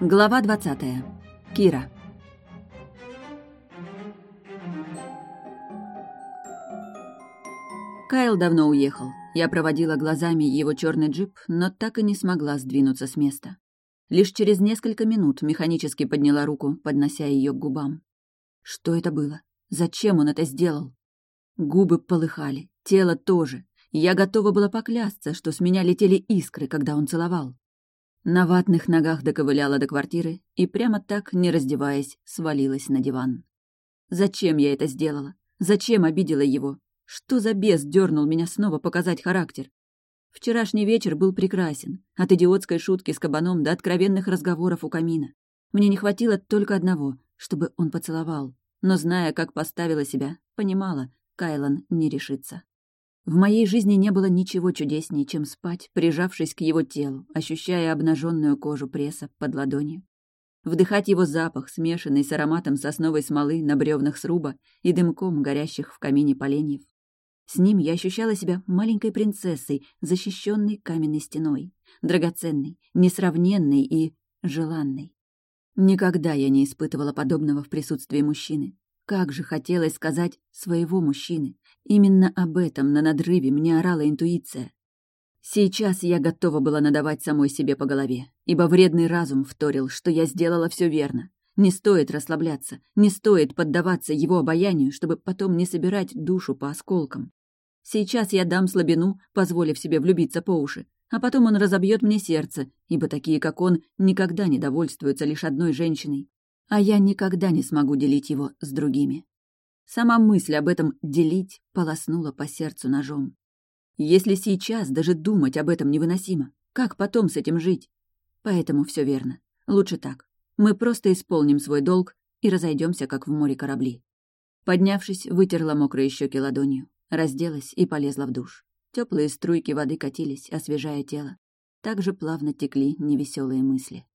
Глава 20. Кира. Кайл давно уехал. Я проводила глазами его черный джип, но так и не смогла сдвинуться с места. Лишь через несколько минут механически подняла руку, поднося ее к губам. Что это было? Зачем он это сделал? Губы полыхали, тело тоже. Я готова была поклясться, что с меня летели искры, когда он целовал. На ватных ногах доковыляла до квартиры и прямо так, не раздеваясь, свалилась на диван. Зачем я это сделала? Зачем обидела его? Что за бес дернул меня снова показать характер? Вчерашний вечер был прекрасен, от идиотской шутки с кабаном до откровенных разговоров у камина. Мне не хватило только одного, чтобы он поцеловал, но, зная, как поставила себя, понимала, Кайлан не решится. В моей жизни не было ничего чудеснее, чем спать, прижавшись к его телу, ощущая обнаженную кожу пресса под ладонью. Вдыхать его запах, смешанный с ароматом сосновой смолы на бревнах сруба и дымком горящих в камине поленьев. С ним я ощущала себя маленькой принцессой, защищенной каменной стеной, драгоценной, несравненной и желанной. Никогда я не испытывала подобного в присутствии мужчины. Как же хотелось сказать «своего мужчины». Именно об этом на надрыве мне орала интуиция. Сейчас я готова была надавать самой себе по голове, ибо вредный разум вторил, что я сделала все верно. Не стоит расслабляться, не стоит поддаваться его обаянию, чтобы потом не собирать душу по осколкам. Сейчас я дам слабину, позволив себе влюбиться по уши, а потом он разобьет мне сердце, ибо такие, как он, никогда не довольствуются лишь одной женщиной а я никогда не смогу делить его с другими. Сама мысль об этом «делить» полоснула по сердцу ножом. Если сейчас даже думать об этом невыносимо, как потом с этим жить? Поэтому все верно. Лучше так. Мы просто исполним свой долг и разойдемся, как в море корабли. Поднявшись, вытерла мокрые щеки ладонью, разделась и полезла в душ. Теплые струйки воды катились, освежая тело. Так же плавно текли невеселые мысли.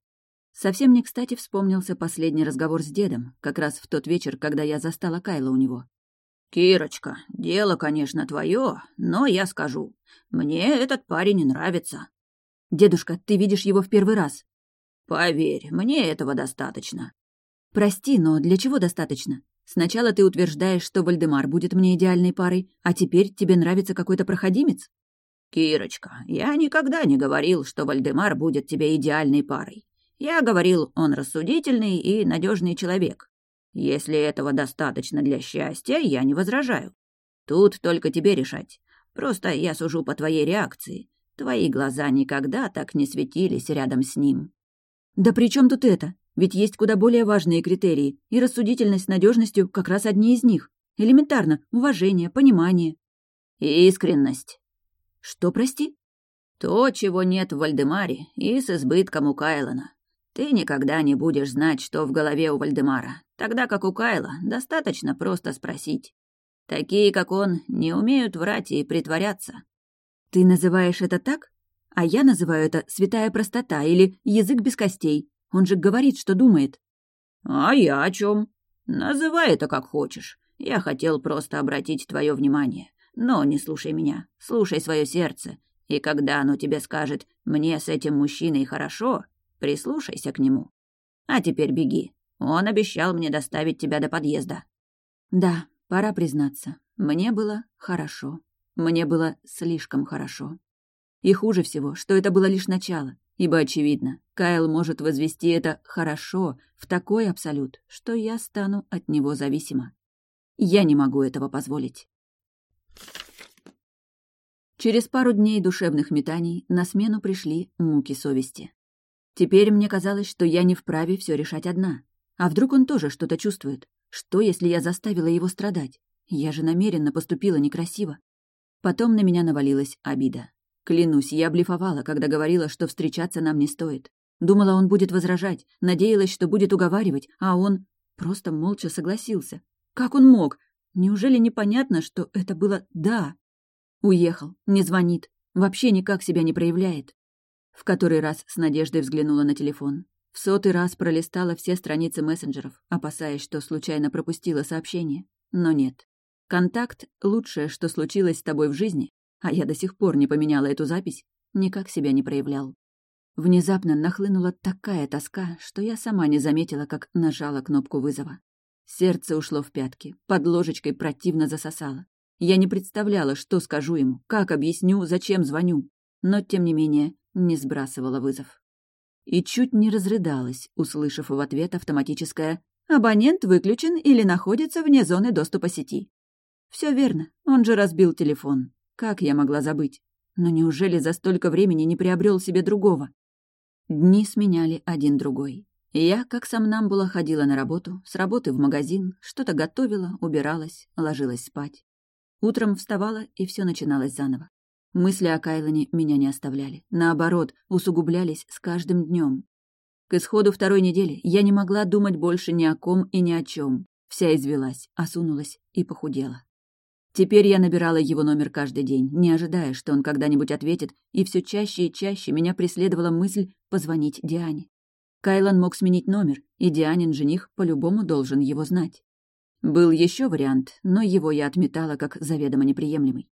Совсем не кстати вспомнился последний разговор с дедом, как раз в тот вечер, когда я застала Кайла у него. «Кирочка, дело, конечно, твое, но я скажу, мне этот парень нравится». «Дедушка, ты видишь его в первый раз?» «Поверь, мне этого достаточно». «Прости, но для чего достаточно? Сначала ты утверждаешь, что Вальдемар будет мне идеальной парой, а теперь тебе нравится какой-то проходимец?» «Кирочка, я никогда не говорил, что Вальдемар будет тебе идеальной парой. Я говорил, он рассудительный и надежный человек. Если этого достаточно для счастья, я не возражаю. Тут только тебе решать. Просто я сужу по твоей реакции. Твои глаза никогда так не светились рядом с ним. Да при чем тут это? Ведь есть куда более важные критерии, и рассудительность с надежностью как раз одни из них. Элементарно, уважение, понимание. И искренность. Что, прости? То, чего нет в Вальдемаре и с избытком у Кайлона. Ты никогда не будешь знать, что в голове у Вальдемара, тогда как у Кайла достаточно просто спросить. Такие, как он, не умеют врать и притворяться. Ты называешь это так? А я называю это святая простота или язык без костей. Он же говорит, что думает. А я о чем? Называй это как хочешь. Я хотел просто обратить твое внимание. Но не слушай меня, слушай свое сердце. И когда оно тебе скажет «мне с этим мужчиной хорошо», Прислушайся к нему. А теперь беги. Он обещал мне доставить тебя до подъезда». Да, пора признаться, мне было хорошо. Мне было слишком хорошо. И хуже всего, что это было лишь начало, ибо, очевидно, Кайл может возвести это «хорошо» в такой абсолют, что я стану от него зависима. Я не могу этого позволить. Через пару дней душевных метаний на смену пришли муки совести. Теперь мне казалось, что я не вправе все решать одна. А вдруг он тоже что-то чувствует? Что, если я заставила его страдать? Я же намеренно поступила некрасиво. Потом на меня навалилась обида. Клянусь, я блефовала, когда говорила, что встречаться нам не стоит. Думала, он будет возражать, надеялась, что будет уговаривать, а он просто молча согласился. Как он мог? Неужели непонятно, что это было «да»? Уехал, не звонит, вообще никак себя не проявляет. В который раз с надеждой взглянула на телефон. В сотый раз пролистала все страницы мессенджеров, опасаясь, что случайно пропустила сообщение. Но нет. Контакт — лучшее, что случилось с тобой в жизни, а я до сих пор не поменяла эту запись, никак себя не проявлял. Внезапно нахлынула такая тоска, что я сама не заметила, как нажала кнопку вызова. Сердце ушло в пятки, под ложечкой противно засосало. Я не представляла, что скажу ему, как объясню, зачем звоню, но, тем не менее, не сбрасывала вызов. И чуть не разрыдалась, услышав в ответ автоматическое «Абонент выключен или находится вне зоны доступа сети». Все верно, он же разбил телефон. Как я могла забыть? Но неужели за столько времени не приобрел себе другого? Дни сменяли один другой. Я, как сам Намбула, ходила на работу, с работы в магазин, что-то готовила, убиралась, ложилась спать. Утром вставала, и все начиналось заново. Мысли о Кайлоне меня не оставляли. Наоборот, усугублялись с каждым днем. К исходу второй недели я не могла думать больше ни о ком и ни о чем. Вся извелась, осунулась и похудела. Теперь я набирала его номер каждый день, не ожидая, что он когда-нибудь ответит, и все чаще и чаще меня преследовала мысль позвонить Диане. Кайлан мог сменить номер, и Дианин жених по-любому должен его знать. Был еще вариант, но его я отметала как заведомо неприемлемый.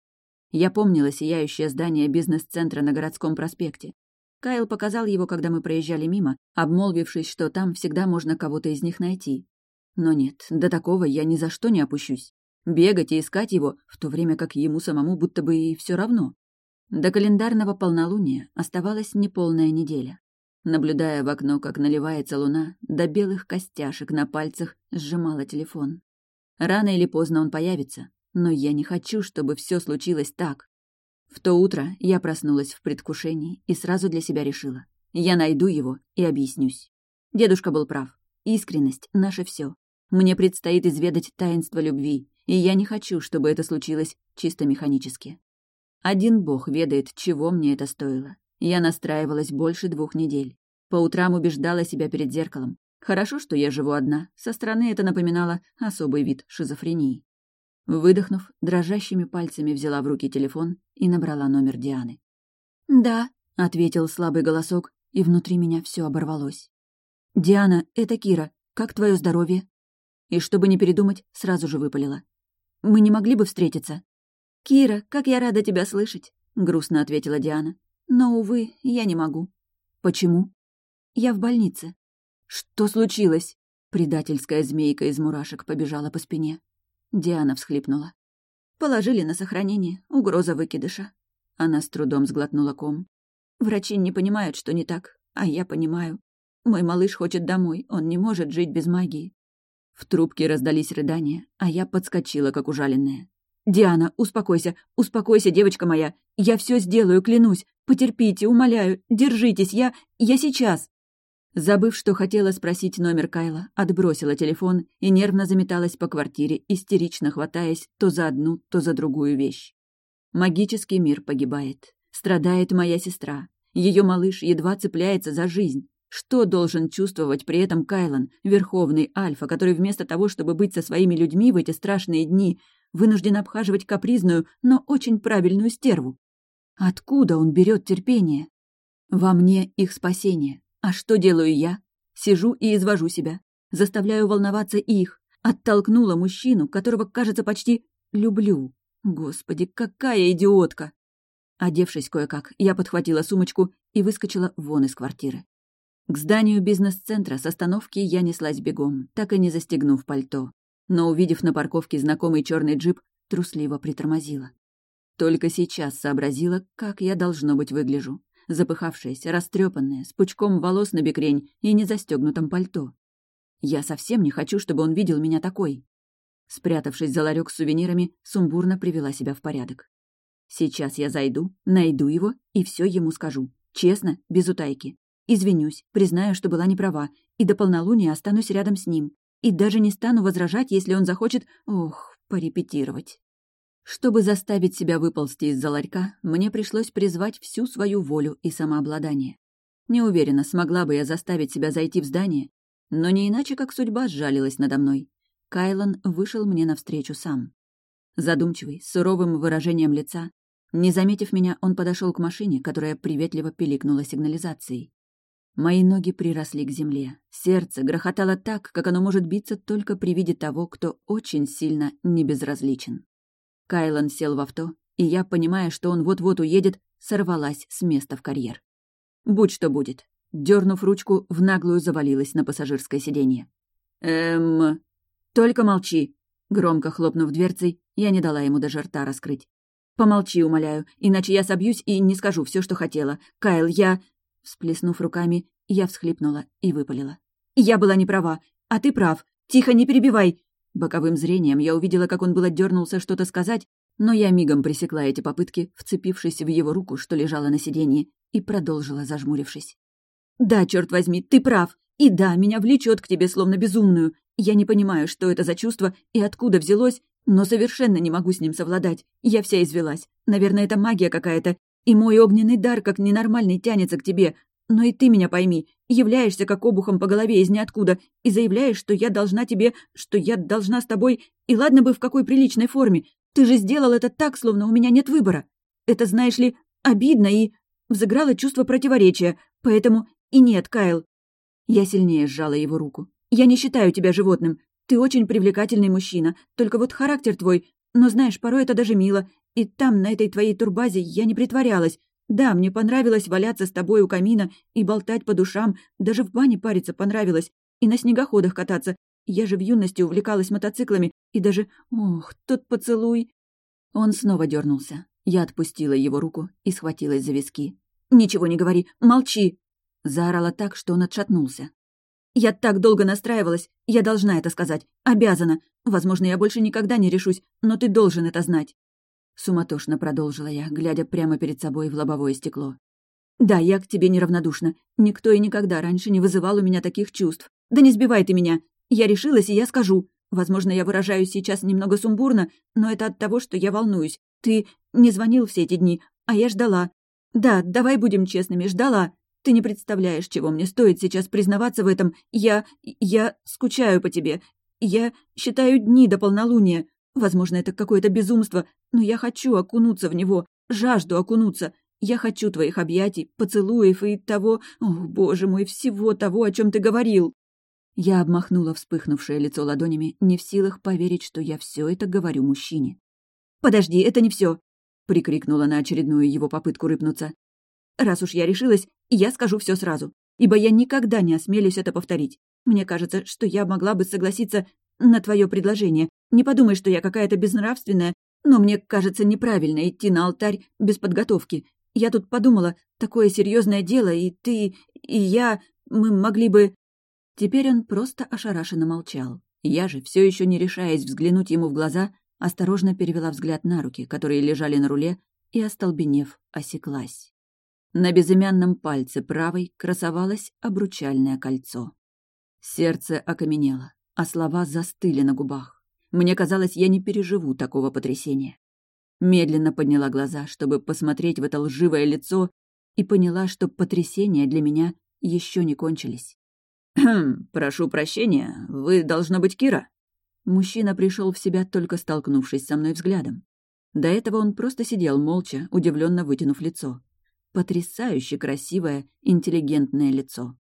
Я помнила сияющее здание бизнес-центра на городском проспекте. Кайл показал его, когда мы проезжали мимо, обмолвившись, что там всегда можно кого-то из них найти. Но нет, до такого я ни за что не опущусь. Бегать и искать его, в то время как ему самому будто бы и все равно. До календарного полнолуния оставалась неполная неделя. Наблюдая в окно, как наливается луна, до белых костяшек на пальцах сжимала телефон. Рано или поздно он появится, но я не хочу, чтобы все случилось так. В то утро я проснулась в предвкушении и сразу для себя решила. Я найду его и объяснюсь. Дедушка был прав. Искренность — наше все. Мне предстоит изведать таинство любви, и я не хочу, чтобы это случилось чисто механически. Один бог ведает, чего мне это стоило. Я настраивалась больше двух недель. По утрам убеждала себя перед зеркалом. Хорошо, что я живу одна. Со стороны это напоминало особый вид шизофрении. Выдохнув, дрожащими пальцами взяла в руки телефон и набрала номер Дианы. «Да», — ответил слабый голосок, и внутри меня все оборвалось. «Диана, это Кира. Как твое здоровье?» И чтобы не передумать, сразу же выпалила. Мы не могли бы встретиться?» «Кира, как я рада тебя слышать», — грустно ответила Диана. «Но, увы, я не могу». «Почему?» «Я в больнице». «Что случилось?» Предательская змейка из мурашек побежала по спине. Диана всхлипнула. «Положили на сохранение. Угроза выкидыша». Она с трудом сглотнула ком. «Врачи не понимают, что не так, а я понимаю. Мой малыш хочет домой, он не может жить без магии. В трубке раздались рыдания, а я подскочила, как ужаленная. «Диана, успокойся, успокойся, девочка моя. Я все сделаю, клянусь. Потерпите, умоляю. Держитесь, я... я сейчас!» Забыв, что хотела спросить номер Кайла, отбросила телефон и нервно заметалась по квартире, истерично хватаясь то за одну, то за другую вещь. Магический мир погибает. Страдает моя сестра. Ее малыш едва цепляется за жизнь. Что должен чувствовать при этом Кайлан, верховный альфа, который вместо того, чтобы быть со своими людьми в эти страшные дни, вынужден обхаживать капризную, но очень правильную стерву? Откуда он берет терпение? Во мне их спасение. А что делаю я? Сижу и извожу себя. Заставляю волноваться их. Оттолкнула мужчину, которого, кажется, почти люблю. Господи, какая идиотка! Одевшись кое-как, я подхватила сумочку и выскочила вон из квартиры. К зданию бизнес-центра с остановки я неслась бегом, так и не застегнув пальто. Но, увидев на парковке знакомый черный джип, трусливо притормозила. Только сейчас сообразила, как я должно быть выгляжу. Запыхавшаяся, растрепанная, с пучком волос на бекрень и не застегнутом пальто. Я совсем не хочу, чтобы он видел меня такой. Спрятавшись за ларек с сувенирами, сумбурно привела себя в порядок. Сейчас я зайду, найду его и все ему скажу. Честно, без утайки. Извинюсь, признаю, что была неправа, и до полнолуния останусь рядом с ним. И даже не стану возражать, если он захочет, ох, порепетировать. Чтобы заставить себя выползти из-за ларька, мне пришлось призвать всю свою волю и самообладание. Не уверена, смогла бы я заставить себя зайти в здание, но не иначе, как судьба сжалилась надо мной. Кайлан вышел мне навстречу сам. Задумчивый, с суровым выражением лица, не заметив меня, он подошел к машине, которая приветливо пиликнула сигнализацией. Мои ноги приросли к земле. Сердце грохотало так, как оно может биться только при виде того, кто очень сильно небезразличен. Кайлан сел в авто, и я, понимая, что он вот-вот уедет, сорвалась с места в карьер. Будь что будет. Дернув ручку, в наглую завалилась на пассажирское сиденье. «Эм...» «Только молчи!» Громко хлопнув дверцей, я не дала ему даже рта раскрыть. «Помолчи, умоляю, иначе я собьюсь и не скажу все, что хотела. Кайл, я...» Всплеснув руками, я всхлипнула и выпалила. «Я была не права, а ты прав. Тихо, не перебивай!» Боковым зрением я увидела, как он было дернулся что-то сказать, но я мигом пресекла эти попытки, вцепившись в его руку, что лежала на сиденье, и продолжила, зажмурившись. «Да, черт возьми, ты прав. И да, меня влечет к тебе словно безумную. Я не понимаю, что это за чувство и откуда взялось, но совершенно не могу с ним совладать. Я вся извелась. Наверное, это магия какая-то. И мой огненный дар как ненормальный тянется к тебе. Но и ты меня пойми. Являешься как обухом по голове из ниоткуда и заявляешь, что я должна тебе, что я должна с тобой, и ладно бы в какой приличной форме. Ты же сделал это так, словно у меня нет выбора. Это, знаешь ли, обидно и... Взыграло чувство противоречия, поэтому и нет, Кайл, я сильнее сжала его руку. «Я не считаю тебя животным. Ты очень привлекательный мужчина. Только вот характер твой... Но знаешь, порой это даже мило. И там, на этой твоей турбазе, я не притворялась. Да, мне понравилось валяться с тобой у камина и болтать по душам. Даже в бане париться понравилось. И на снегоходах кататься. Я же в юности увлекалась мотоциклами. И даже... Ох, тот поцелуй... Он снова дернулся. Я отпустила его руку и схватилась за виски. «Ничего не говори, молчи!» Заорала так, что он отшатнулся. «Я так долго настраивалась, я должна это сказать, обязана. Возможно, я больше никогда не решусь, но ты должен это знать». Суматошно продолжила я, глядя прямо перед собой в лобовое стекло. «Да, я к тебе неравнодушна. Никто и никогда раньше не вызывал у меня таких чувств. Да не сбивай ты меня. Я решилась, и я скажу. Возможно, я выражаюсь сейчас немного сумбурно, но это от того, что я волнуюсь. Ты не звонил все эти дни, а я ждала. Да, давай будем честными, ждала. Ты не представляешь, чего мне стоит сейчас признаваться в этом. Я... я скучаю по тебе. Я считаю дни до полнолуния. Возможно, это какое-то безумство, но я хочу окунуться в него, жажду окунуться. Я хочу твоих объятий, поцелуев и того... О, боже мой, всего того, о чем ты говорил!» Я обмахнула вспыхнувшее лицо ладонями, не в силах поверить, что я все это говорю мужчине. «Подожди, это не все, прикрикнула на очередную его попытку рыпнуться. «Раз уж я решилась, я скажу все сразу, ибо я никогда не осмелюсь это повторить. Мне кажется, что я могла бы согласиться на твое предложение. Не подумай, что я какая-то безнравственная, но мне кажется неправильно идти на алтарь без подготовки. Я тут подумала, такое серьезное дело, и ты, и я, мы могли бы...» Теперь он просто ошарашенно молчал. Я же, все еще не решаясь взглянуть ему в глаза, осторожно перевела взгляд на руки, которые лежали на руле, и, остолбенев, осеклась. На безымянном пальце правой красовалось обручальное кольцо. Сердце окаменело, а слова застыли на губах. Мне казалось, я не переживу такого потрясения. Медленно подняла глаза, чтобы посмотреть в это лживое лицо, и поняла, что потрясения для меня еще не кончились. «Хм, прошу прощения, вы, должно быть, Кира?» Мужчина пришел в себя, только столкнувшись со мной взглядом. До этого он просто сидел молча, удивленно вытянув лицо. Потрясающе красивое, интеллигентное лицо.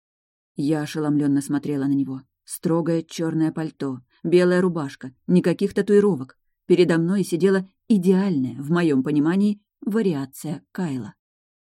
Я ошеломленно смотрела на него. Строгое черное пальто, белая рубашка, никаких татуировок. Передо мной сидела идеальная, в моем понимании, вариация Кайла.